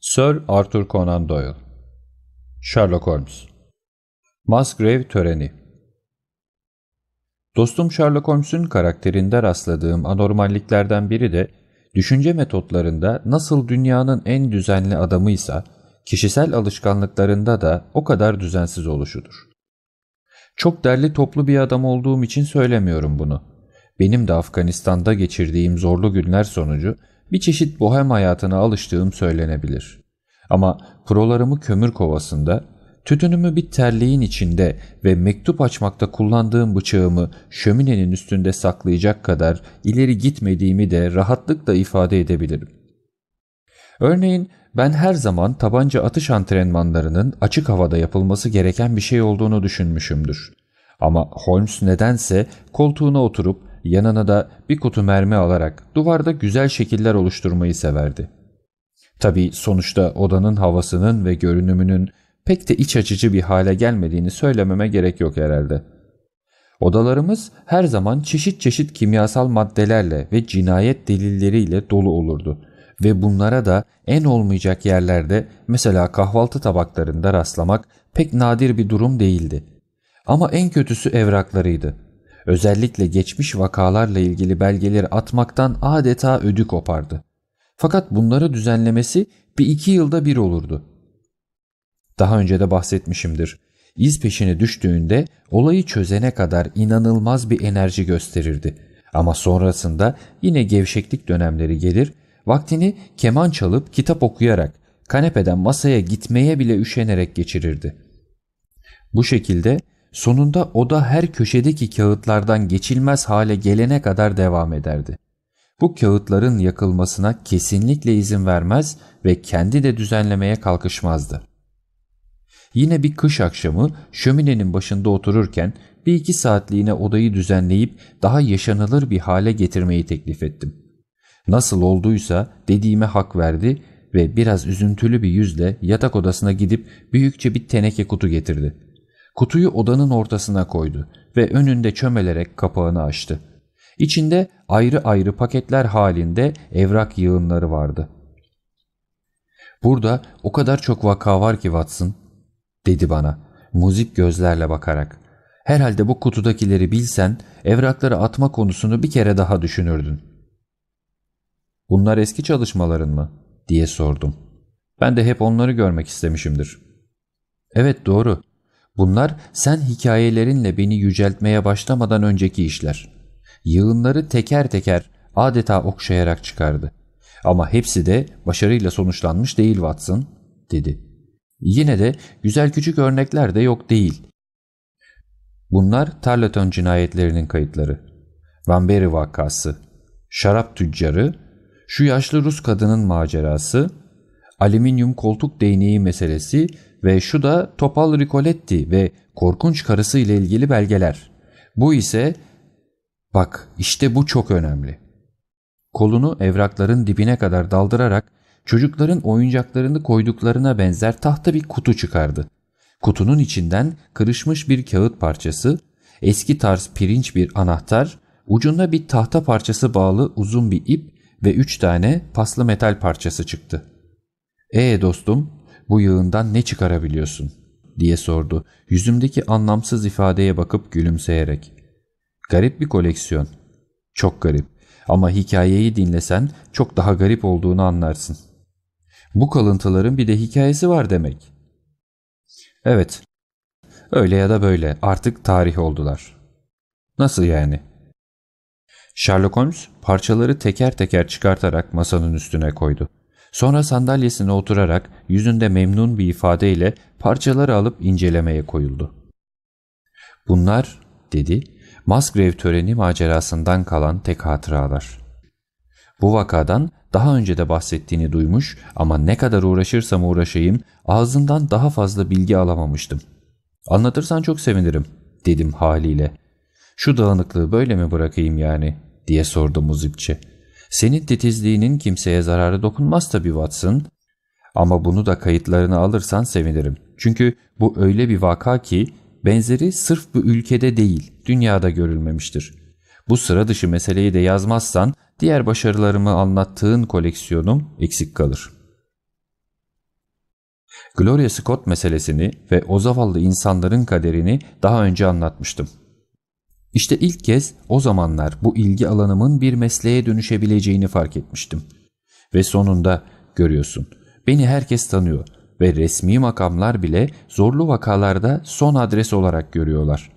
Sir Arthur Conan Doyle Sherlock Holmes Musgrave Töreni Dostum Sherlock Holmes'un karakterinde rastladığım anormalliklerden biri de düşünce metotlarında nasıl dünyanın en düzenli adamıysa kişisel alışkanlıklarında da o kadar düzensiz oluşudur. Çok derli toplu bir adam olduğum için söylemiyorum bunu. Benim de Afganistan'da geçirdiğim zorlu günler sonucu bir çeşit bohem hayatına alıştığım söylenebilir. Ama prolarımı kömür kovasında, tütünümü bir terliğin içinde ve mektup açmakta kullandığım bıçağımı şöminenin üstünde saklayacak kadar ileri gitmediğimi de rahatlıkla ifade edebilirim. Örneğin ben her zaman tabanca atış antrenmanlarının açık havada yapılması gereken bir şey olduğunu düşünmüşümdür. Ama Holmes nedense koltuğuna oturup yanına da bir kutu mermi alarak duvarda güzel şekiller oluşturmayı severdi. Tabi sonuçta odanın havasının ve görünümünün pek de iç açıcı bir hale gelmediğini söylememe gerek yok herhalde. Odalarımız her zaman çeşit çeşit kimyasal maddelerle ve cinayet delilleriyle dolu olurdu ve bunlara da en olmayacak yerlerde mesela kahvaltı tabaklarında rastlamak pek nadir bir durum değildi. Ama en kötüsü evraklarıydı. Özellikle geçmiş vakalarla ilgili belgeleri atmaktan adeta ödü kopardı. Fakat bunları düzenlemesi bir iki yılda bir olurdu. Daha önce de bahsetmişimdir. İz peşine düştüğünde olayı çözene kadar inanılmaz bir enerji gösterirdi. Ama sonrasında yine gevşeklik dönemleri gelir, vaktini keman çalıp kitap okuyarak, kanepeden masaya gitmeye bile üşenerek geçirirdi. Bu şekilde sonunda oda her köşedeki kağıtlardan geçilmez hale gelene kadar devam ederdi. Bu kağıtların yakılmasına kesinlikle izin vermez ve kendi de düzenlemeye kalkışmazdı. Yine bir kış akşamı şöminenin başında otururken bir iki saatliğine odayı düzenleyip daha yaşanılır bir hale getirmeyi teklif ettim. Nasıl olduysa dediğime hak verdi ve biraz üzüntülü bir yüzle yatak odasına gidip büyükçe bir teneke kutu getirdi. Kutuyu odanın ortasına koydu ve önünde çömelerek kapağını açtı. İçinde ayrı ayrı paketler halinde evrak yığınları vardı. Burada o kadar çok vaka var ki Watson, dedi bana muzik gözlerle bakarak. Herhalde bu kutudakileri bilsen evrakları atma konusunu bir kere daha düşünürdün. Bunlar eski çalışmaların mı? diye sordum. Ben de hep onları görmek istemişimdir. Evet doğru. Bunlar sen hikayelerinle beni yüceltmeye başlamadan önceki işler. Yığınları teker teker adeta okşayarak çıkardı. Ama hepsi de başarıyla sonuçlanmış değil Watson, dedi. Yine de güzel küçük örnekler de yok değil. Bunlar Tarleton cinayetlerinin kayıtları. Van Berry vakası, şarap tüccarı, şu yaşlı Rus kadının macerası, alüminyum koltuk değneği meselesi ve şu da Topal Ricoletti ve korkunç karısı ile ilgili belgeler. Bu ise, bak işte bu çok önemli. Kolunu evrakların dibine kadar daldırarak çocukların oyuncaklarını koyduklarına benzer tahta bir kutu çıkardı. Kutunun içinden kırışmış bir kağıt parçası, eski tarz pirinç bir anahtar, ucunda bir tahta parçası bağlı uzun bir ip ve üç tane paslı metal parçası çıktı. ''Ee dostum, bu yığından ne çıkarabiliyorsun?'' diye sordu yüzümdeki anlamsız ifadeye bakıp gülümseyerek. ''Garip bir koleksiyon. Çok garip ama hikayeyi dinlesen çok daha garip olduğunu anlarsın. Bu kalıntıların bir de hikayesi var demek.'' ''Evet, öyle ya da böyle artık tarih oldular.'' ''Nasıl yani?'' Sherlock Holmes parçaları teker teker çıkartarak masanın üstüne koydu. Sonra sandalyesine oturarak yüzünde memnun bir ifadeyle parçaları alıp incelemeye koyuldu. Bunlar, dedi, Musgrave töreni macerasından kalan tek hatıralar. Bu vakadan daha önce de bahsettiğini duymuş ama ne kadar uğraşırsam uğraşayım ağzından daha fazla bilgi alamamıştım. Anlatırsan çok sevinirim, dedim haliyle. Şu dağınıklığı böyle mi bırakayım yani, diye sordu muzipçi. Senin titizliğinin kimseye zararı dokunmaz tabii Watson. Ama bunu da kayıtlarını alırsan sevinirim. Çünkü bu öyle bir vaka ki benzeri sırf bu ülkede değil, dünyada görülmemiştir. Bu sıra dışı meseleyi de yazmazsan diğer başarılarımı anlattığın koleksiyonum eksik kalır. Gloria Scott meselesini ve o zavallı insanların kaderini daha önce anlatmıştım. İşte ilk kez o zamanlar bu ilgi alanımın bir mesleğe dönüşebileceğini fark etmiştim. Ve sonunda görüyorsun beni herkes tanıyor ve resmi makamlar bile zorlu vakalarda son adres olarak görüyorlar.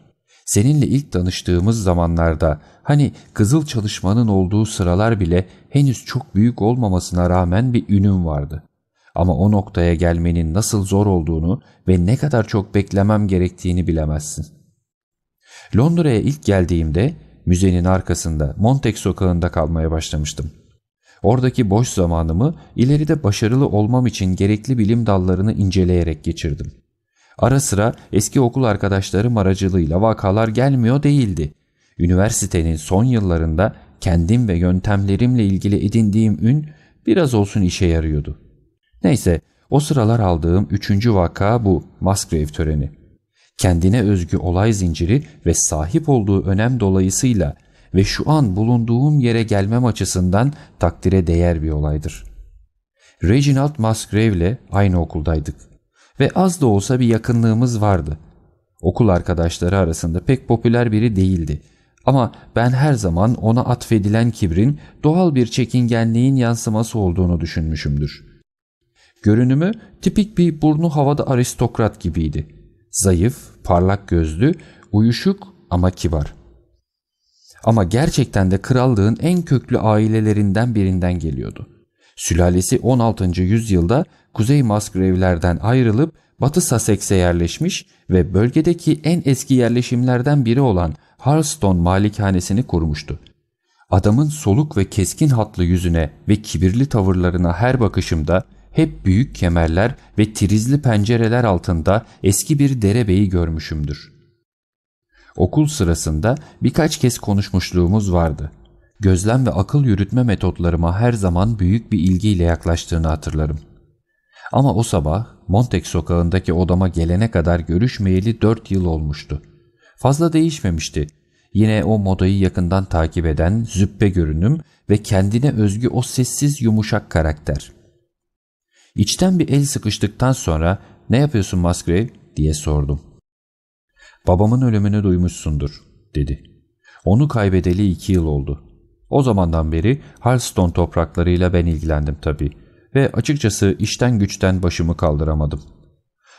Seninle ilk tanıştığımız zamanlarda hani kızıl çalışmanın olduğu sıralar bile henüz çok büyük olmamasına rağmen bir ünüm vardı. Ama o noktaya gelmenin nasıl zor olduğunu ve ne kadar çok beklemem gerektiğini bilemezsin. Londra'ya ilk geldiğimde müzenin arkasında Montek sokağında kalmaya başlamıştım. Oradaki boş zamanımı ileride başarılı olmam için gerekli bilim dallarını inceleyerek geçirdim. Ara sıra eski okul arkadaşlarım aracılığıyla vakalar gelmiyor değildi. Üniversitenin son yıllarında kendim ve yöntemlerimle ilgili edindiğim ün biraz olsun işe yarıyordu. Neyse o sıralar aldığım üçüncü vaka bu Musgrave töreni. Kendine özgü olay zinciri ve sahip olduğu önem dolayısıyla ve şu an bulunduğum yere gelmem açısından takdire değer bir olaydır. Reginald Musgrave ile aynı okuldaydık ve az da olsa bir yakınlığımız vardı. Okul arkadaşları arasında pek popüler biri değildi ama ben her zaman ona atfedilen kibrin doğal bir çekingenliğin yansıması olduğunu düşünmüşümdür. Görünümü tipik bir burnu havada aristokrat gibiydi. Zayıf, parlak gözlü, uyuşuk ama kibar. Ama gerçekten de krallığın en köklü ailelerinden birinden geliyordu. Sülalesi 16. yüzyılda Kuzey Musgrave'lerden ayrılıp Batı Sussex'e yerleşmiş ve bölgedeki en eski yerleşimlerden biri olan Harleston malikanesini kurmuştu. Adamın soluk ve keskin hatlı yüzüne ve kibirli tavırlarına her bakışımda hep büyük kemerler ve trizli pencereler altında eski bir derebeyi görmüşümdür. Okul sırasında birkaç kez konuşmuşluğumuz vardı. Gözlem ve akıl yürütme metotlarıma her zaman büyük bir ilgiyle yaklaştığını hatırlarım. Ama o sabah Montek sokağındaki odama gelene kadar görüşmeyeli dört yıl olmuştu. Fazla değişmemişti. Yine o modayı yakından takip eden züppe görünüm ve kendine özgü o sessiz yumuşak karakter. İçten bir el sıkıştıktan sonra ne yapıyorsun Musgrave diye sordum. Babamın ölümünü duymuşsundur dedi. Onu kaybedeli iki yıl oldu. O zamandan beri Halston topraklarıyla ben ilgilendim tabii ve açıkçası işten güçten başımı kaldıramadım.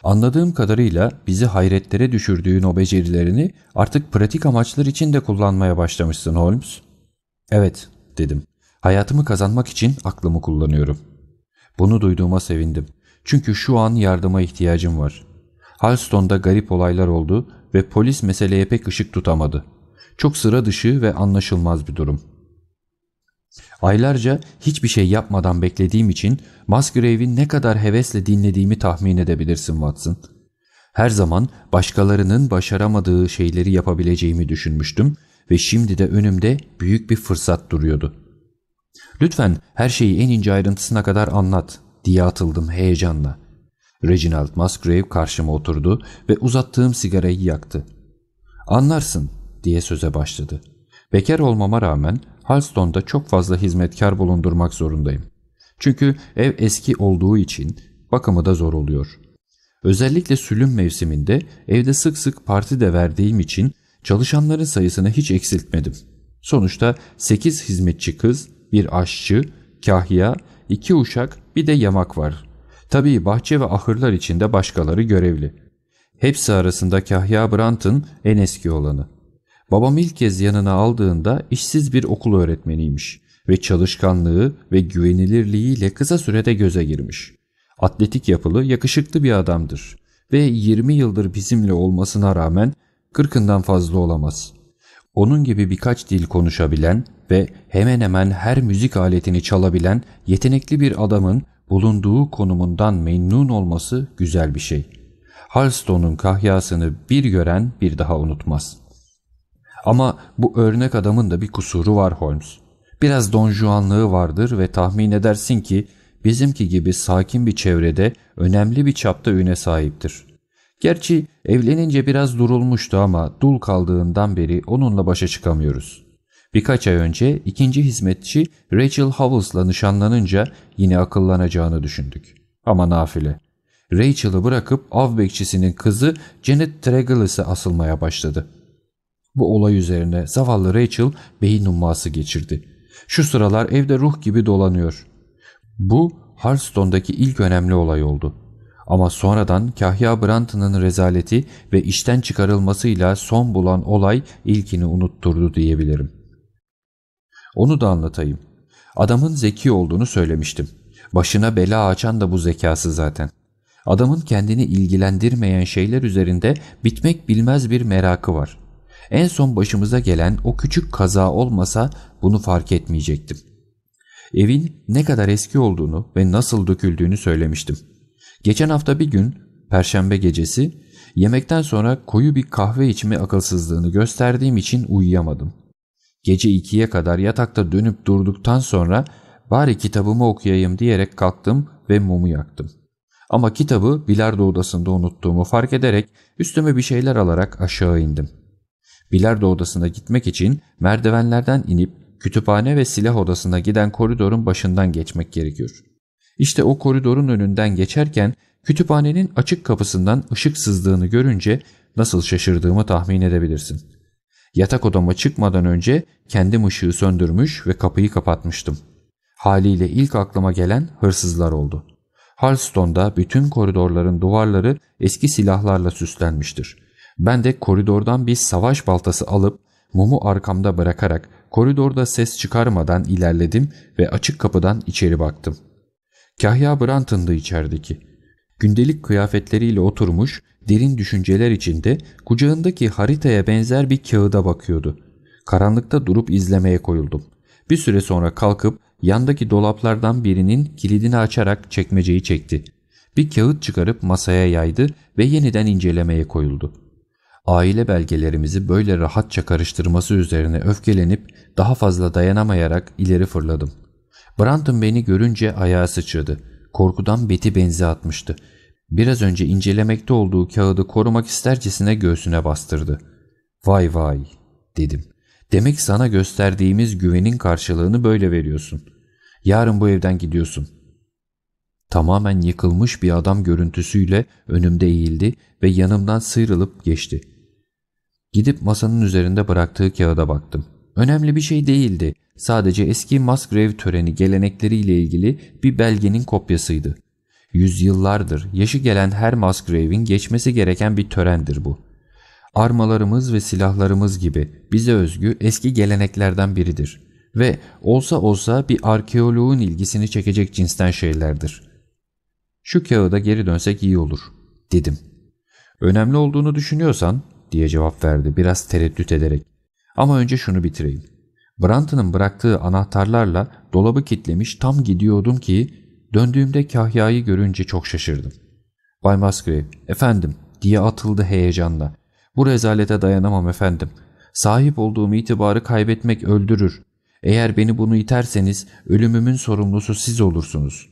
Anladığım kadarıyla bizi hayretlere düşürdüğün o becerilerini artık pratik amaçlar için de kullanmaya başlamışsın Holmes. Evet dedim. Hayatımı kazanmak için aklımı kullanıyorum. Bunu duyduğuma sevindim. Çünkü şu an yardıma ihtiyacım var. Halston'da garip olaylar oldu ve polis meseleye pek ışık tutamadı. Çok sıra dışı ve anlaşılmaz bir durum. Aylarca hiçbir şey yapmadan beklediğim için Musgrave'in ne kadar hevesle dinlediğimi tahmin edebilirsin Watson. Her zaman başkalarının başaramadığı şeyleri yapabileceğimi düşünmüştüm ve şimdi de önümde büyük bir fırsat duruyordu. Lütfen her şeyi en ince ayrıntısına kadar anlat diye atıldım heyecanla. Reginald Musgrave karşıma oturdu ve uzattığım sigarayı yaktı. Anlarsın diye söze başladı. Bekar olmama rağmen Halston'da çok fazla hizmetkar bulundurmak zorundayım. Çünkü ev eski olduğu için bakımı da zor oluyor. Özellikle sülüm mevsiminde evde sık sık parti de verdiğim için çalışanların sayısını hiç eksiltmedim. Sonuçta 8 hizmetçi kız, bir aşçı, kahya, iki uşak bir de yamak var. Tabii bahçe ve ahırlar içinde başkaları görevli. Hepsi arasında Kahya Brant'ın en eski olanı. Babam ilk kez yanına aldığında işsiz bir okul öğretmeniymiş ve çalışkanlığı ve güvenilirliğiyle kısa sürede göze girmiş. Atletik yapılı, yakışıklı bir adamdır ve 20 yıldır bizimle olmasına rağmen kırkından fazla olamaz. Onun gibi birkaç dil konuşabilen ve hemen hemen her müzik aletini çalabilen yetenekli bir adamın bulunduğu konumundan memnun olması güzel bir şey. Halston'un kahyasını bir gören bir daha unutmaz. Ama bu örnek adamın da bir kusuru var Holmes. Biraz donjuanlığı vardır ve tahmin edersin ki bizimki gibi sakin bir çevrede önemli bir çapta üne sahiptir. Gerçi evlenince biraz durulmuştu ama dul kaldığından beri onunla başa çıkamıyoruz. Birkaç ay önce ikinci hizmetçi Rachel Howells'la nişanlanınca yine akıllanacağını düşündük. Ama nafile. Rachel'ı bırakıp av bekçisinin kızı Janet Tregellis'e asılmaya başladı. Bu olay üzerine zavallı Rachel beyin umması geçirdi. Şu sıralar evde ruh gibi dolanıyor. Bu Hearthstone'daki ilk önemli olay oldu. Ama sonradan Kahya Brant'ın rezaleti ve işten çıkarılmasıyla son bulan olay ilkini unutturdu diyebilirim. Onu da anlatayım. Adamın zeki olduğunu söylemiştim. Başına bela açan da bu zekası zaten. Adamın kendini ilgilendirmeyen şeyler üzerinde bitmek bilmez bir merakı var. En son başımıza gelen o küçük kaza olmasa bunu fark etmeyecektim. Evin ne kadar eski olduğunu ve nasıl döküldüğünü söylemiştim. Geçen hafta bir gün, perşembe gecesi, yemekten sonra koyu bir kahve içme akılsızlığını gösterdiğim için uyuyamadım. Gece ikiye kadar yatakta dönüp durduktan sonra bari kitabımı okuyayım diyerek kalktım ve mumu yaktım. Ama kitabı bilardo odasında unuttuğumu fark ederek üstüme bir şeyler alarak aşağı indim. Bilardo odasına gitmek için merdivenlerden inip kütüphane ve silah odasına giden koridorun başından geçmek gerekiyor. İşte o koridorun önünden geçerken kütüphanenin açık kapısından ışık sızdığını görünce nasıl şaşırdığımı tahmin edebilirsin. Yatak odama çıkmadan önce kendim ışığı söndürmüş ve kapıyı kapatmıştım. Haliyle ilk aklıma gelen hırsızlar oldu. Halston'da bütün koridorların duvarları eski silahlarla süslenmiştir. Ben de koridordan bir savaş baltası alıp mumu arkamda bırakarak koridorda ses çıkarmadan ilerledim ve açık kapıdan içeri baktım. Kahya Brant'ındı içerideki. Gündelik kıyafetleriyle oturmuş, derin düşünceler içinde kucağındaki haritaya benzer bir kağıda bakıyordu. Karanlıkta durup izlemeye koyuldum. Bir süre sonra kalkıp yandaki dolaplardan birinin kilidini açarak çekmeceyi çekti. Bir kağıt çıkarıp masaya yaydı ve yeniden incelemeye koyuldu. Aile belgelerimizi böyle rahatça karıştırması üzerine öfkelenip daha fazla dayanamayarak ileri fırladım. Brandon beni görünce ayağa sıçradı. Korkudan beti benzi atmıştı. Biraz önce incelemekte olduğu kağıdı korumak istercesine göğsüne bastırdı. Vay vay dedim. Demek sana gösterdiğimiz güvenin karşılığını böyle veriyorsun. Yarın bu evden gidiyorsun. Tamamen yıkılmış bir adam görüntüsüyle önümde eğildi ve yanımdan sıyrılıp geçti. Gidip masanın üzerinde bıraktığı kağıda baktım. Önemli bir şey değildi. Sadece eski Musgrave töreni gelenekleriyle ilgili bir belgenin kopyasıydı. Yüzyıllardır yaşı gelen her Musgrave'in geçmesi gereken bir törendir bu. Armalarımız ve silahlarımız gibi bize özgü eski geleneklerden biridir. Ve olsa olsa bir arkeoloğun ilgisini çekecek cinsten şeylerdir. Şu kağıda geri dönsek iyi olur, dedim. Önemli olduğunu düşünüyorsan, diye cevap verdi biraz tereddüt ederek. Ama önce şunu bitireyim. Brant'ın bıraktığı anahtarlarla dolabı kitlemiş tam gidiyordum ki döndüğümde kahyayı görünce çok şaşırdım. Bay Musgrave, efendim diye atıldı heyecanla. Bu rezalete dayanamam efendim. Sahip olduğum itibarı kaybetmek öldürür. Eğer beni bunu iterseniz ölümümün sorumlusu siz olursunuz.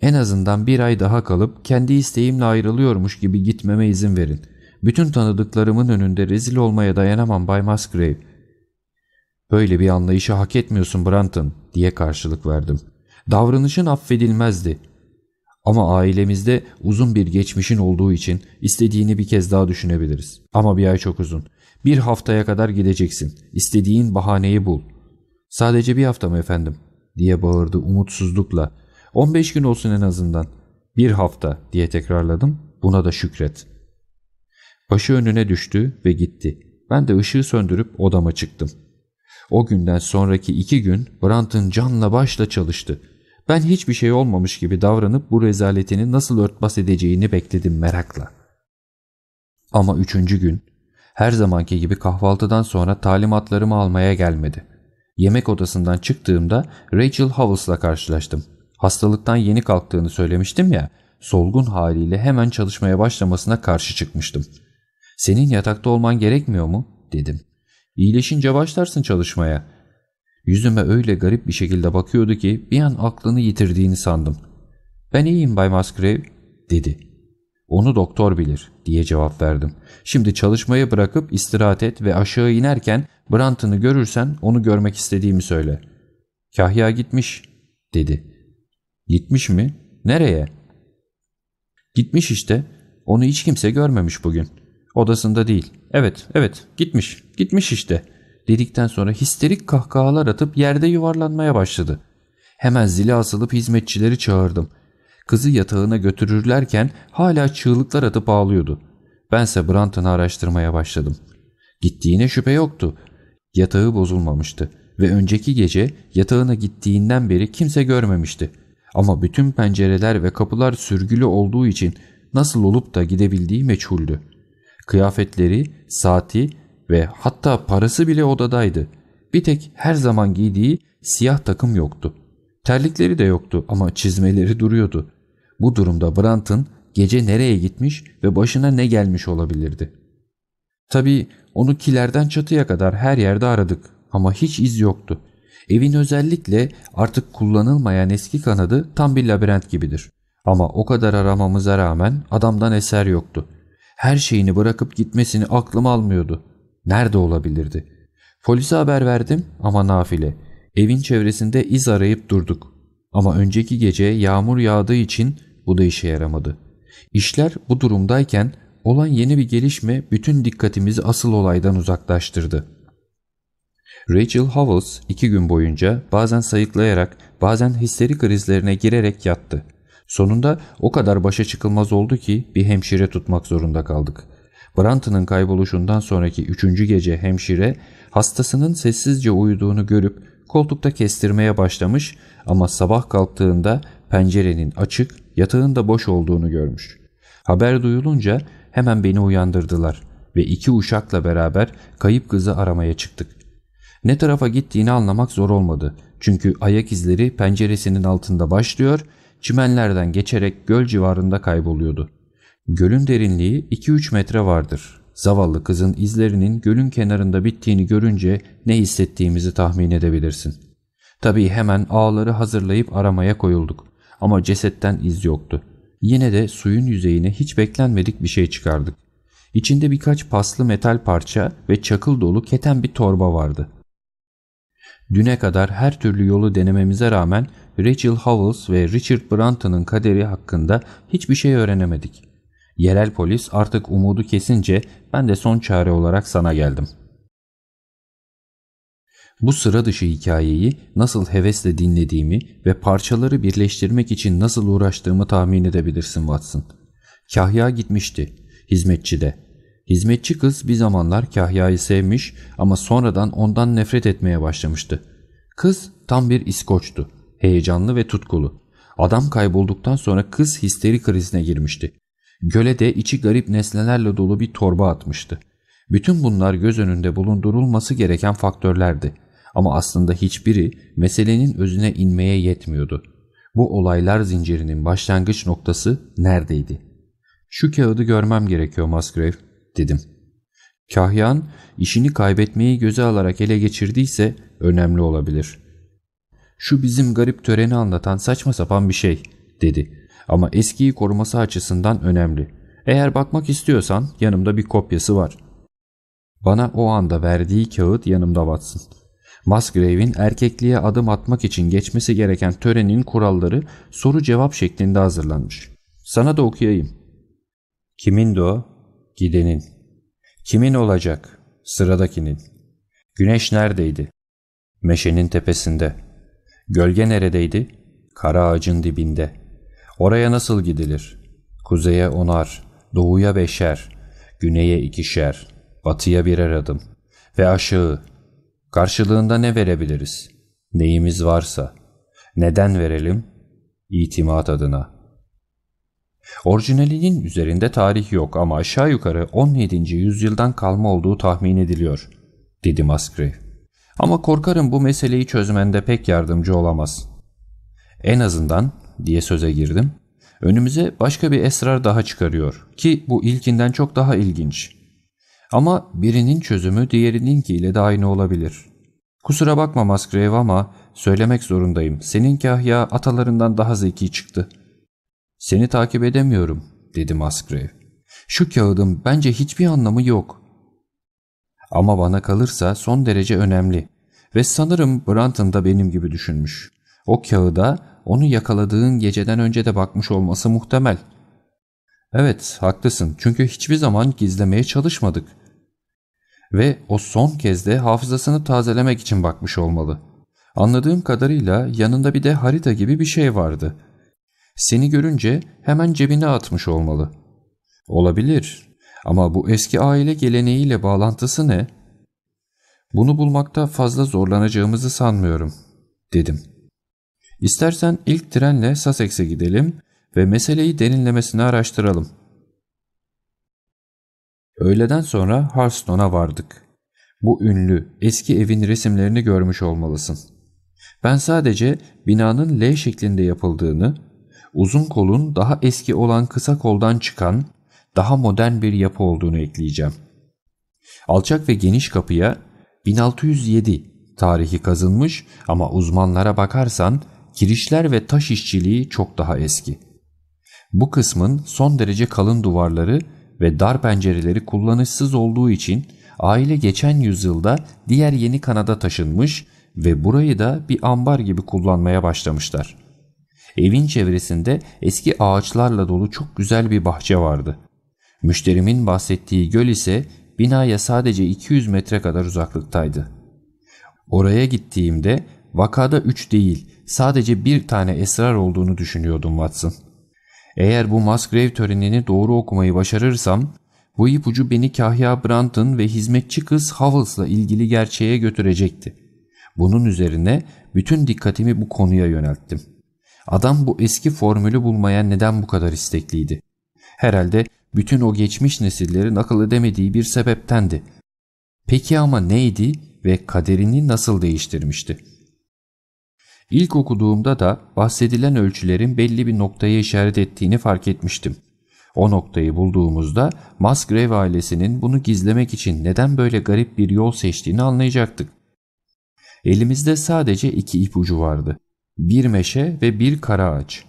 En azından bir ay daha kalıp kendi isteğimle ayrılıyormuş gibi gitmeme izin verin. Bütün tanıdıklarımın önünde rezil olmaya dayanamam Bay Musgrave. Böyle bir anlayışı hak etmiyorsun Branton diye karşılık verdim. Davranışın affedilmezdi. Ama ailemizde uzun bir geçmişin olduğu için istediğini bir kez daha düşünebiliriz. Ama bir ay çok uzun. Bir haftaya kadar gideceksin. İstediğin bahaneyi bul. Sadece bir hafta mı efendim? diye bağırdı umutsuzlukla. 15 gün olsun en azından. Bir hafta diye tekrarladım. Buna da şükret. Başı önüne düştü ve gitti. Ben de ışığı söndürüp odama çıktım. O günden sonraki iki gün Brant'ın canla başla çalıştı. Ben hiçbir şey olmamış gibi davranıp bu rezaletini nasıl örtbas edeceğini bekledim merakla. Ama üçüncü gün her zamanki gibi kahvaltıdan sonra talimatlarımı almaya gelmedi. Yemek odasından çıktığımda Rachel Howells'la karşılaştım. Hastalıktan yeni kalktığını söylemiştim ya, solgun haliyle hemen çalışmaya başlamasına karşı çıkmıştım. ''Senin yatakta olman gerekmiyor mu?'' dedim. ''İyileşince başlarsın çalışmaya. Yüzüme öyle garip bir şekilde bakıyordu ki bir an aklını yitirdiğini sandım. ''Ben iyiyim Bay Musgrave'' dedi. ''Onu doktor bilir'' diye cevap verdim. ''Şimdi çalışmayı bırakıp istirahat et ve aşağı inerken Brant'ını görürsen onu görmek istediğimi söyle.'' ''Kahya gitmiş'' dedi. ''Gitmiş mi? Nereye?'' Gitmiş işte. Onu hiç kimse görmemiş bugün. Odasında değil. Evet, evet, gitmiş. Gitmiş işte. Dedikten sonra histerik kahkahalar atıp yerde yuvarlanmaya başladı. Hemen zili asılıp hizmetçileri çağırdım. Kızı yatağına götürürlerken hala çığlıklar atıp ağlıyordu. Bense Brant'ını araştırmaya başladım. Gittiğine şüphe yoktu. Yatağı bozulmamıştı ve önceki gece yatağına gittiğinden beri kimse görmemişti. Ama bütün pencereler ve kapılar sürgülü olduğu için nasıl olup da gidebildiği meçhuldü. Kıyafetleri, saati ve hatta parası bile odadaydı. Bir tek her zaman giydiği siyah takım yoktu. Terlikleri de yoktu ama çizmeleri duruyordu. Bu durumda Brant'ın gece nereye gitmiş ve başına ne gelmiş olabilirdi? Tabii onu kilerden çatıya kadar her yerde aradık ama hiç iz yoktu. Evin özellikle artık kullanılmayan eski kanadı tam bir labirent gibidir. Ama o kadar aramamıza rağmen adamdan eser yoktu. Her şeyini bırakıp gitmesini aklım almıyordu. Nerede olabilirdi? Polise haber verdim ama nafile. Evin çevresinde iz arayıp durduk. Ama önceki gece yağmur yağdığı için bu da işe yaramadı. İşler bu durumdayken olan yeni bir gelişme bütün dikkatimizi asıl olaydan uzaklaştırdı. Rachel Howells iki gün boyunca bazen sayıklayarak bazen histeri krizlerine girerek yattı. Sonunda o kadar başa çıkılmaz oldu ki bir hemşire tutmak zorunda kaldık. Brant'ın kayboluşundan sonraki üçüncü gece hemşire hastasının sessizce uyuduğunu görüp koltukta kestirmeye başlamış ama sabah kalktığında pencerenin açık, yatağın da boş olduğunu görmüş. Haber duyulunca hemen beni uyandırdılar ve iki uşakla beraber kayıp kızı aramaya çıktık. Ne tarafa gittiğini anlamak zor olmadı. Çünkü ayak izleri penceresinin altında başlıyor, çimenlerden geçerek göl civarında kayboluyordu. Gölün derinliği 2-3 metre vardır. Zavallı kızın izlerinin gölün kenarında bittiğini görünce ne hissettiğimizi tahmin edebilirsin. Tabii hemen ağları hazırlayıp aramaya koyulduk. Ama cesetten iz yoktu. Yine de suyun yüzeyine hiç beklenmedik bir şey çıkardık. İçinde birkaç paslı metal parça ve çakıl dolu keten bir torba vardı. Düne kadar her türlü yolu denememize rağmen Rachel Howells ve Richard Branton'ın kaderi hakkında hiçbir şey öğrenemedik. Yerel polis artık umudu kesince ben de son çare olarak sana geldim. Bu sıra dışı hikayeyi nasıl hevesle dinlediğimi ve parçaları birleştirmek için nasıl uğraştığımı tahmin edebilirsin Watson. Kahya gitmişti, hizmetçi de. Hizmetçi kız bir zamanlar Kahya'yı sevmiş ama sonradan ondan nefret etmeye başlamıştı. Kız tam bir İskoç'tu, heyecanlı ve tutkulu. Adam kaybolduktan sonra kız histeri krizine girmişti. Göle de içi garip nesnelerle dolu bir torba atmıştı. Bütün bunlar göz önünde bulundurulması gereken faktörlerdi. Ama aslında hiçbiri meselenin özüne inmeye yetmiyordu. Bu olaylar zincirinin başlangıç noktası neredeydi? Şu kağıdı görmem gerekiyor Musgrave, dedim. Kahyan işini kaybetmeyi göze alarak ele geçirdiyse önemli olabilir. Şu bizim garip töreni anlatan saçma sapan bir şey, dedi. Ama eskiyi koruması açısından önemli. Eğer bakmak istiyorsan yanımda bir kopyası var. Bana o anda verdiği kağıt yanımda Watson. Musgrave'in erkekliğe adım atmak için geçmesi gereken törenin kuralları soru cevap şeklinde hazırlanmış. Sana da okuyayım. Kimin o? Gidenin. Kimin olacak? Sıradakinin. Güneş neredeydi? Meşenin tepesinde. Gölge neredeydi? Kara ağacın dibinde. Oraya nasıl gidilir? Kuzeye onar, doğuya beşer, güneye ikişer, batıya birer adım ve aşağı. Karşılığında ne verebiliriz? Neyimiz varsa. Neden verelim? İtimat adına. Orijinalinin üzerinde tarih yok ama aşağı yukarı 17. yüzyıldan kalma olduğu tahmin ediliyor, dedi Musgrave. Ama korkarım bu meseleyi çözmende pek yardımcı olamaz. En azından diye söze girdim. Önümüze başka bir esrar daha çıkarıyor ki bu ilkinden çok daha ilginç. Ama birinin çözümü diğerininkiyle de aynı olabilir. Kusura bakma Musgrave ama söylemek zorundayım. Senin kahya atalarından daha zeki çıktı. Seni takip edemiyorum dedi Musgrave. Şu kağıdın bence hiçbir anlamı yok. Ama bana kalırsa son derece önemli ve sanırım Brunton da benim gibi düşünmüş. O kağıda onu yakaladığın geceden önce de bakmış olması muhtemel. Evet, haklısın. Çünkü hiçbir zaman gizlemeye çalışmadık. Ve o son kez de hafızasını tazelemek için bakmış olmalı. Anladığım kadarıyla yanında bir de harita gibi bir şey vardı. Seni görünce hemen cebine atmış olmalı. Olabilir ama bu eski aile geleneğiyle bağlantısı ne? Bunu bulmakta fazla zorlanacağımızı sanmıyorum, dedim. İstersen ilk trenle Sussex'e gidelim ve meseleyi derinlemesine araştıralım. Öğleden sonra Harstone'a vardık. Bu ünlü eski evin resimlerini görmüş olmalısın. Ben sadece binanın L şeklinde yapıldığını, uzun kolun daha eski olan kısa koldan çıkan, daha modern bir yapı olduğunu ekleyeceğim. Alçak ve geniş kapıya 1607 tarihi kazınmış ama uzmanlara bakarsan kirişler ve taş işçiliği çok daha eski. Bu kısmın son derece kalın duvarları ve dar pencereleri kullanışsız olduğu için aile geçen yüzyılda diğer yeni kanada taşınmış ve burayı da bir ambar gibi kullanmaya başlamışlar. Evin çevresinde eski ağaçlarla dolu çok güzel bir bahçe vardı. Müşterimin bahsettiği göl ise binaya sadece 200 metre kadar uzaklıktaydı. Oraya gittiğimde vakada 3 değil sadece bir tane esrar olduğunu düşünüyordum Watson. Eğer bu Musgrave törenini doğru okumayı başarırsam bu ipucu beni Kahya Brandon ve hizmetçi kız Howells'la ilgili gerçeğe götürecekti. Bunun üzerine bütün dikkatimi bu konuya yönelttim. Adam bu eski formülü bulmaya neden bu kadar istekliydi? Herhalde bütün o geçmiş nesillerin akıl edemediği bir sebeptendi. Peki ama neydi ve kaderini nasıl değiştirmişti? İlk okuduğumda da bahsedilen ölçülerin belli bir noktaya işaret ettiğini fark etmiştim. O noktayı bulduğumuzda Musgrave ailesinin bunu gizlemek için neden böyle garip bir yol seçtiğini anlayacaktık. Elimizde sadece iki ipucu vardı. Bir meşe ve bir kara ağaç.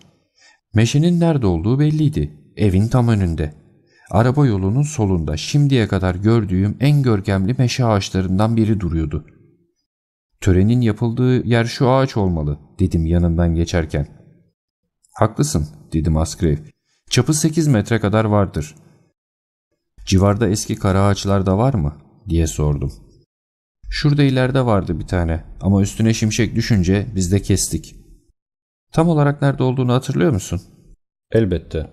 Meşenin nerede olduğu belliydi. Evin tam önünde. Araba yolunun solunda şimdiye kadar gördüğüm en görkemli meşe ağaçlarından biri duruyordu. Törenin yapıldığı yer şu ağaç olmalı dedim yanından geçerken. Haklısın dedi Musgrave. Çapı 8 metre kadar vardır. Civarda eski kara ağaçlar da var mı? diye sordum. Şurada ileride vardı bir tane ama üstüne şimşek düşünce biz de kestik. Tam olarak nerede olduğunu hatırlıyor musun? Elbette.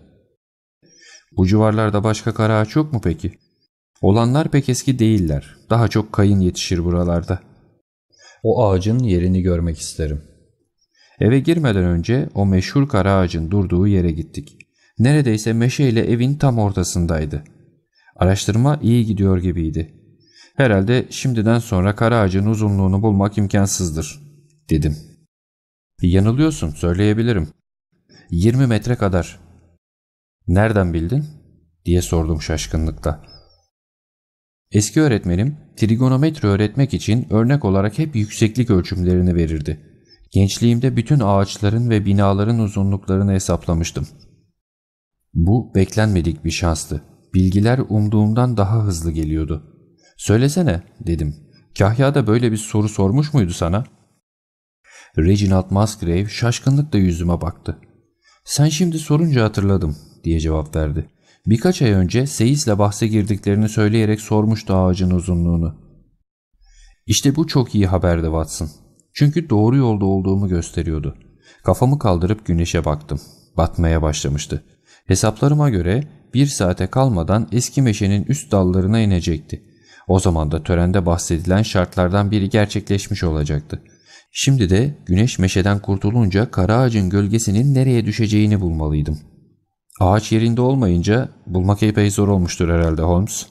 Bu civarlarda başka kara ağaç yok mu peki? Olanlar pek eski değiller. Daha çok kayın yetişir buralarda. O ağacın yerini görmek isterim. Eve girmeden önce o meşhur kara ağacın durduğu yere gittik. Neredeyse meşeyle evin tam ortasındaydı. Araştırma iyi gidiyor gibiydi. Herhalde şimdiden sonra kara ağacın uzunluğunu bulmak imkansızdır, dedim. Yanılıyorsun, söyleyebilirim. 20 metre kadar. Nereden bildin? diye sordum şaşkınlıkla. Eski öğretmenim trigonometri öğretmek için örnek olarak hep yükseklik ölçümlerini verirdi. Gençliğimde bütün ağaçların ve binaların uzunluklarını hesaplamıştım. Bu beklenmedik bir şanstı. Bilgiler umduğumdan daha hızlı geliyordu. Söylesene dedim. Kahya da böyle bir soru sormuş muydu sana? Reginald Musgrave şaşkınlıkla yüzüme baktı. Sen şimdi sorunca hatırladım diye cevap verdi. Birkaç ay önce Seyis'le bahse girdiklerini söyleyerek sormuştu ağacın uzunluğunu. İşte bu çok iyi haberdi Watson. Çünkü doğru yolda olduğumu gösteriyordu. Kafamı kaldırıp güneşe baktım. Batmaya başlamıştı. Hesaplarıma göre bir saate kalmadan eski meşenin üst dallarına inecekti. O zaman da törende bahsedilen şartlardan biri gerçekleşmiş olacaktı. Şimdi de güneş meşeden kurtulunca kara ağacın gölgesinin nereye düşeceğini bulmalıydım. Ağaç yerinde olmayınca bulmak epey zor olmuştur herhalde Holmes.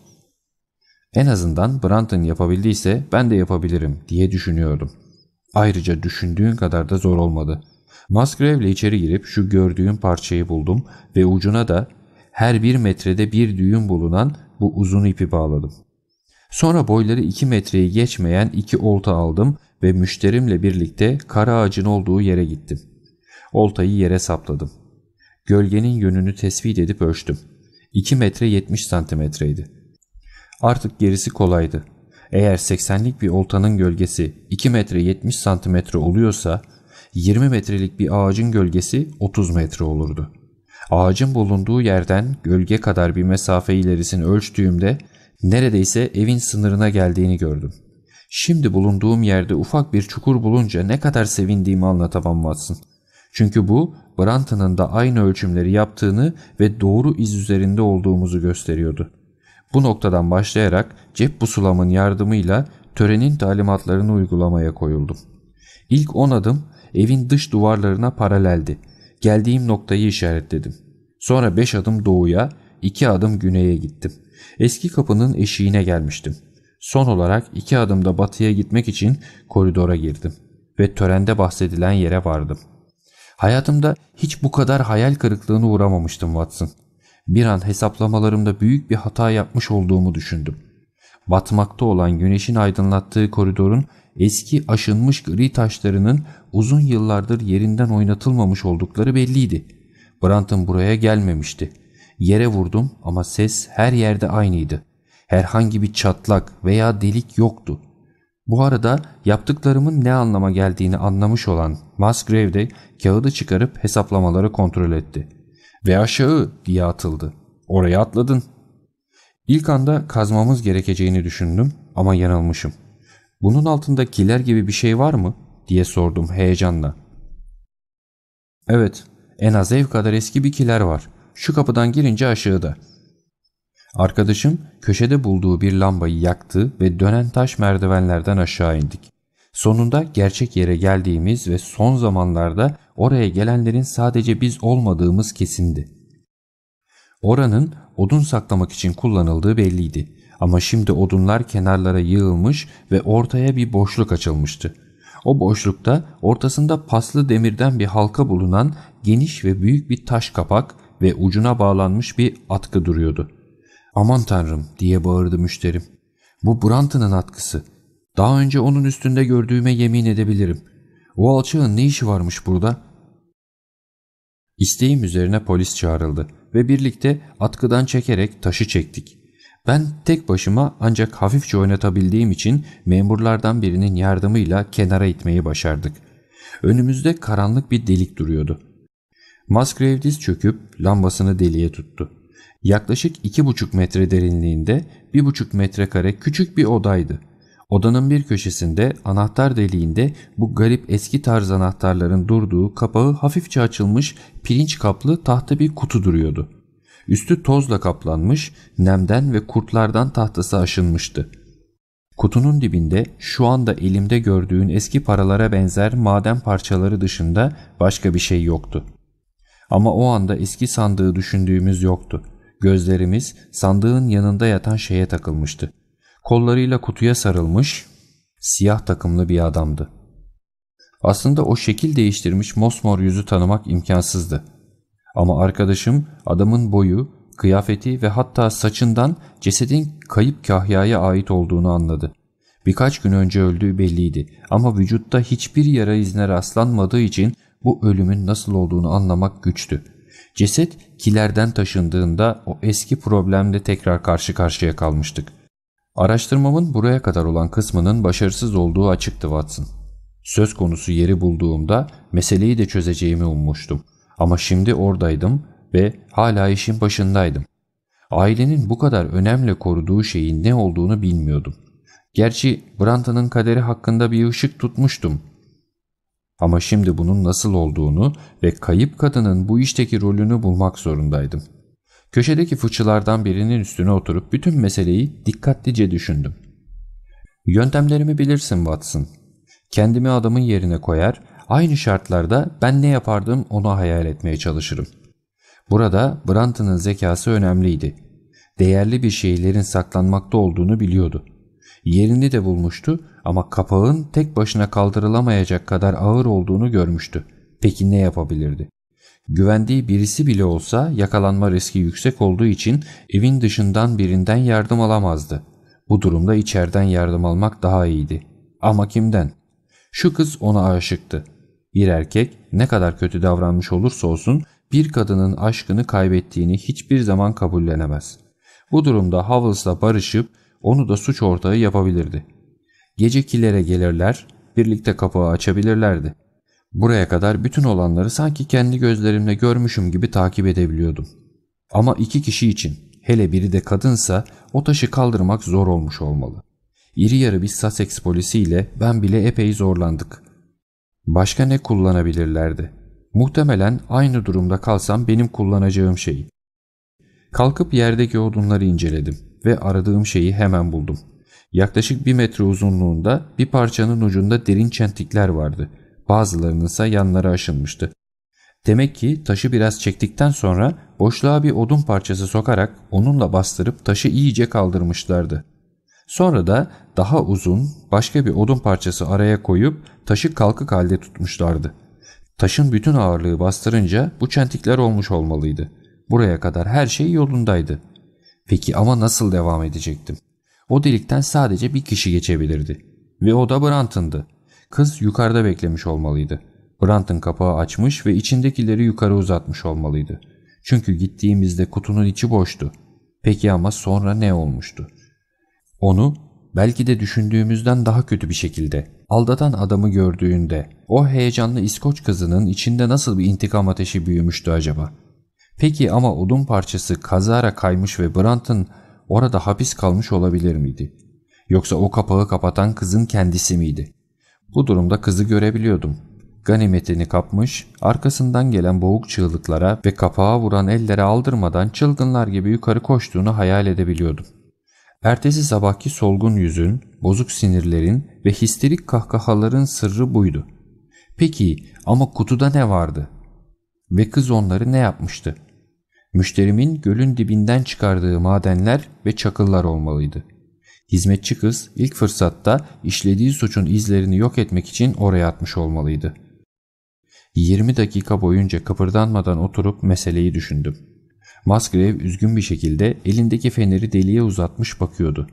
En azından Brandon yapabildiyse ben de yapabilirim diye düşünüyordum. Ayrıca düşündüğün kadar da zor olmadı. Musgrave ile içeri girip şu gördüğüm parçayı buldum ve ucuna da her bir metrede bir düğüm bulunan bu uzun ipi bağladım. Sonra boyları iki metreyi geçmeyen iki olta aldım ve müşterimle birlikte kara ağacın olduğu yere gittim. Oltayı yere sapladım. Gölgenin yönünü tespit edip ölçtüm. 2 metre 70 santimetreydi. Artık gerisi kolaydı. Eğer 80'lik bir oltanın gölgesi 2 metre 70 santimetre oluyorsa 20 metrelik bir ağacın gölgesi 30 metre olurdu. Ağacın bulunduğu yerden gölge kadar bir mesafe ilerisini ölçtüğümde neredeyse evin sınırına geldiğini gördüm. Şimdi bulunduğum yerde ufak bir çukur bulunca ne kadar sevindiğimi anlatamam Watson. Çünkü bu Brant'ın da aynı ölçümleri yaptığını ve doğru iz üzerinde olduğumuzu gösteriyordu. Bu noktadan başlayarak cep pusulamın yardımıyla törenin talimatlarını uygulamaya koyuldum. İlk 10 adım evin dış duvarlarına paraleldi. Geldiğim noktayı işaretledim. Sonra 5 adım doğuya, 2 adım güneye gittim. Eski kapının eşiğine gelmiştim. Son olarak 2 adımda batıya gitmek için koridora girdim ve törende bahsedilen yere vardım. Hayatımda hiç bu kadar hayal kırıklığına uğramamıştım Watson. Bir an hesaplamalarımda büyük bir hata yapmış olduğumu düşündüm. Batmakta olan güneşin aydınlattığı koridorun eski aşınmış gri taşlarının uzun yıllardır yerinden oynatılmamış oldukları belliydi. Brant'ın buraya gelmemişti. Yere vurdum ama ses her yerde aynıydı. Herhangi bir çatlak veya delik yoktu. Bu arada yaptıklarımın ne anlama geldiğini anlamış olan Musgrave de kağıdı çıkarıp hesaplamaları kontrol etti. Ve aşağı diye atıldı. Oraya atladın. İlk anda kazmamız gerekeceğini düşündüm ama yanılmışım. Bunun altında kiler gibi bir şey var mı? diye sordum heyecanla. Evet, en az ev kadar eski bir kiler var. Şu kapıdan girince aşağıda. Arkadaşım köşede bulduğu bir lambayı yaktı ve dönen taş merdivenlerden aşağı indik. Sonunda gerçek yere geldiğimiz ve son zamanlarda oraya gelenlerin sadece biz olmadığımız kesindi. Oranın odun saklamak için kullanıldığı belliydi. Ama şimdi odunlar kenarlara yığılmış ve ortaya bir boşluk açılmıştı. O boşlukta ortasında paslı demirden bir halka bulunan geniş ve büyük bir taş kapak ve ucuna bağlanmış bir atkı duruyordu. Aman tanrım diye bağırdı müşterim. Bu Brant'ın atkısı. Daha önce onun üstünde gördüğüme yemin edebilirim. O alçağın ne işi varmış burada? İsteğim üzerine polis çağrıldı ve birlikte atkıdan çekerek taşı çektik. Ben tek başıma ancak hafifçe oynatabildiğim için memurlardan birinin yardımıyla kenara itmeyi başardık. Önümüzde karanlık bir delik duruyordu. Musgrave diz çöküp lambasını deliğe tuttu. Yaklaşık iki buçuk metre derinliğinde bir buçuk metrekare küçük bir odaydı. Odanın bir köşesinde anahtar deliğinde bu garip eski tarz anahtarların durduğu kapağı hafifçe açılmış pirinç kaplı tahta bir kutu duruyordu. Üstü tozla kaplanmış, nemden ve kurtlardan tahtası aşınmıştı. Kutunun dibinde şu anda elimde gördüğün eski paralara benzer maden parçaları dışında başka bir şey yoktu. Ama o anda eski sandığı düşündüğümüz yoktu. Gözlerimiz sandığın yanında yatan şeye takılmıştı. Kollarıyla kutuya sarılmış, siyah takımlı bir adamdı. Aslında o şekil değiştirmiş mosmor yüzü tanımak imkansızdı. Ama arkadaşım adamın boyu, kıyafeti ve hatta saçından cesedin kayıp kahyaya ait olduğunu anladı. Birkaç gün önce öldüğü belliydi ama vücutta hiçbir yara izine rastlanmadığı için bu ölümün nasıl olduğunu anlamak güçtü. Ceset kilerden taşındığında o eski problemle tekrar karşı karşıya kalmıştık. Araştırmamın buraya kadar olan kısmının başarısız olduğu açıktı Watson. Söz konusu yeri bulduğumda meseleyi de çözeceğimi ummuştum. Ama şimdi oradaydım ve hala işin başındaydım. Ailenin bu kadar önemli koruduğu şeyin ne olduğunu bilmiyordum. Gerçi Branta'nın kaderi hakkında bir ışık tutmuştum. Ama şimdi bunun nasıl olduğunu ve kayıp kadının bu işteki rolünü bulmak zorundaydım. Köşedeki fıçılardan birinin üstüne oturup bütün meseleyi dikkatlice düşündüm. Yöntemlerimi bilirsin Watson. Kendimi adamın yerine koyar, aynı şartlarda ben ne yapardım onu hayal etmeye çalışırım. Burada Brant'ın zekası önemliydi. Değerli bir şeylerin saklanmakta olduğunu biliyordu. Yerini de bulmuştu ama kapağın tek başına kaldırılamayacak kadar ağır olduğunu görmüştü. Peki ne yapabilirdi? Güvendiği birisi bile olsa yakalanma riski yüksek olduğu için evin dışından birinden yardım alamazdı. Bu durumda içeriden yardım almak daha iyiydi. Ama kimden? Şu kız ona aşıktı. Bir erkek ne kadar kötü davranmış olursa olsun bir kadının aşkını kaybettiğini hiçbir zaman kabullenemez. Bu durumda Howells'la barışıp onu da suç ortağı yapabilirdi. Gece kilere gelirler, birlikte kapağı açabilirlerdi. Buraya kadar bütün olanları sanki kendi gözlerimle görmüşüm gibi takip edebiliyordum. Ama iki kişi için, hele biri de kadınsa o taşı kaldırmak zor olmuş olmalı. İri yarı bir Sussex polisiyle ben bile epey zorlandık. Başka ne kullanabilirlerdi? Muhtemelen aynı durumda kalsam benim kullanacağım şeyi. Kalkıp yerdeki odunları inceledim ve aradığım şeyi hemen buldum. Yaklaşık bir metre uzunluğunda bir parçanın ucunda derin çentikler vardı. Bazılarının ise yanları aşınmıştı. Demek ki taşı biraz çektikten sonra boşluğa bir odun parçası sokarak onunla bastırıp taşı iyice kaldırmışlardı. Sonra da daha uzun başka bir odun parçası araya koyup taşı kalkık halde tutmuşlardı. Taşın bütün ağırlığı bastırınca bu çentikler olmuş olmalıydı. Buraya kadar her şey yolundaydı. Peki ama nasıl devam edecektim? O delikten sadece bir kişi geçebilirdi. Ve o da Brant'ındı. Kız yukarıda beklemiş olmalıydı. Brant'ın kapağı açmış ve içindekileri yukarı uzatmış olmalıydı. Çünkü gittiğimizde kutunun içi boştu. Peki ama sonra ne olmuştu? Onu belki de düşündüğümüzden daha kötü bir şekilde aldatan adamı gördüğünde o heyecanlı İskoç kızının içinde nasıl bir intikam ateşi büyümüştü acaba? Peki ama odun parçası kazara kaymış ve Brant'ın orada hapis kalmış olabilir miydi? Yoksa o kapağı kapatan kızın kendisi miydi? Bu durumda kızı görebiliyordum. Ganimetini kapmış, arkasından gelen boğuk çığlıklara ve kapağa vuran ellere aldırmadan çılgınlar gibi yukarı koştuğunu hayal edebiliyordum. Ertesi sabahki solgun yüzün, bozuk sinirlerin ve histerik kahkahaların sırrı buydu. Peki ama kutuda ne vardı? Ve kız onları ne yapmıştı? Müşterimin gölün dibinden çıkardığı madenler ve çakıllar olmalıydı. Hizmetçi kız ilk fırsatta işlediği suçun izlerini yok etmek için oraya atmış olmalıydı. 20 dakika boyunca kıpırdanmadan oturup meseleyi düşündüm. Musgrave üzgün bir şekilde elindeki feneri deliğe uzatmış bakıyordu.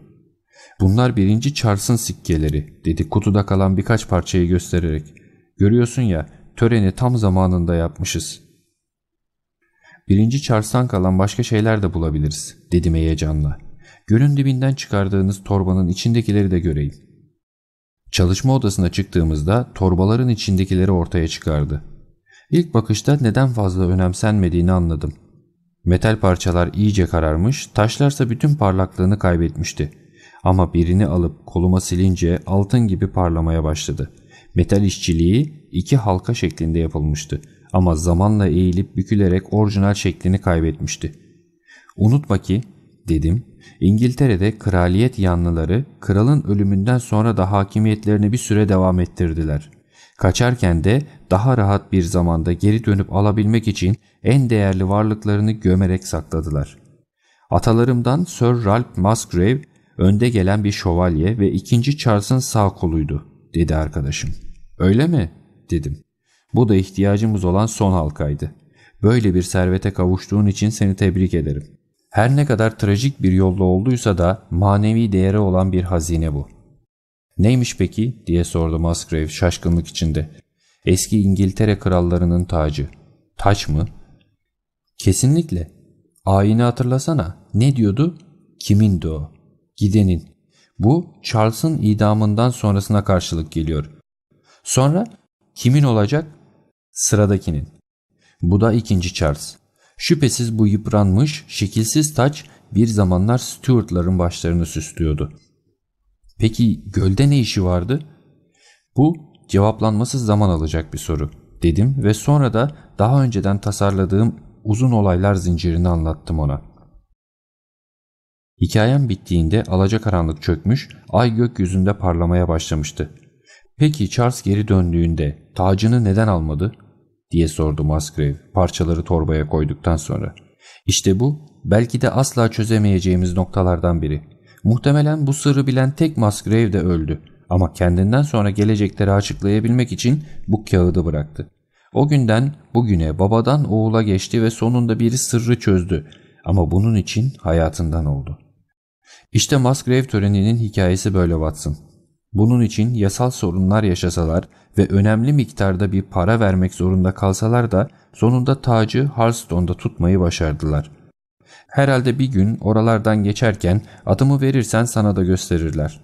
Bunlar birinci Charles'ın sikkeleri dedi kutuda kalan birkaç parçayı göstererek. Görüyorsun ya töreni tam zamanında yapmışız. Birinci Charles'tan kalan başka şeyler de bulabiliriz dedim heyecanla. Gölün dibinden çıkardığınız torbanın içindekileri de göreyim. Çalışma odasına çıktığımızda torbaların içindekileri ortaya çıkardı. İlk bakışta neden fazla önemsenmediğini anladım. Metal parçalar iyice kararmış, taşlarsa bütün parlaklığını kaybetmişti. Ama birini alıp koluma silince altın gibi parlamaya başladı. Metal işçiliği iki halka şeklinde yapılmıştı ama zamanla eğilip bükülerek orijinal şeklini kaybetmişti. Unutma ki, dedim, İngiltere'de kraliyet yanlıları kralın ölümünden sonra da hakimiyetlerini bir süre devam ettirdiler. Kaçarken de daha rahat bir zamanda geri dönüp alabilmek için en değerli varlıklarını gömerek sakladılar. Atalarımdan Sir Ralph Musgrave önde gelen bir şövalye ve ikinci Charles'ın sağ koluydu, dedi arkadaşım. Öyle mi? dedim. Bu da ihtiyacımız olan son halkaydı. Böyle bir servete kavuştuğun için seni tebrik ederim. Her ne kadar trajik bir yolda olduysa da manevi değeri olan bir hazine bu. Neymiş peki diye sordu Musgrave şaşkınlık içinde. Eski İngiltere krallarının tacı. Taç mı? Kesinlikle. Ayini hatırlasana. Ne diyordu? Kimindi o? Gidenin. Bu Charles'ın idamından sonrasına karşılık geliyor. Sonra kimin olacak? Sıradakinin. Bu da ikinci Charles. Şüphesiz bu yıpranmış, şekilsiz taç bir zamanlar Stuart'ların başlarını süslüyordu. Peki gölde ne işi vardı? Bu cevaplanması zaman alacak bir soru dedim ve sonra da daha önceden tasarladığım uzun olaylar zincirini anlattım ona. Hikayem bittiğinde alacakaranlık çökmüş, ay gökyüzünde parlamaya başlamıştı. Peki Charles geri döndüğünde tacını neden almadı? Diye sordu Musgrave parçaları torbaya koyduktan sonra. İşte bu belki de asla çözemeyeceğimiz noktalardan biri. Muhtemelen bu sırrı bilen tek Musgrave de öldü ama kendinden sonra gelecekleri açıklayabilmek için bu kağıdı bıraktı. O günden bugüne babadan oğula geçti ve sonunda biri sırrı çözdü ama bunun için hayatından oldu. İşte Musgrave töreninin hikayesi böyle Watson. Bunun için yasal sorunlar yaşasalar ve önemli miktarda bir para vermek zorunda kalsalar da sonunda tacı Harstone'da tutmayı başardılar. Herhalde bir gün oralardan geçerken adımı verirsen sana da gösterirler.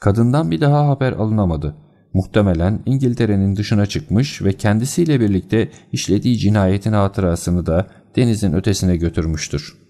Kadından bir daha haber alınamadı. Muhtemelen İngiltere'nin dışına çıkmış ve kendisiyle birlikte işlediği cinayetin hatırasını da denizin ötesine götürmüştür.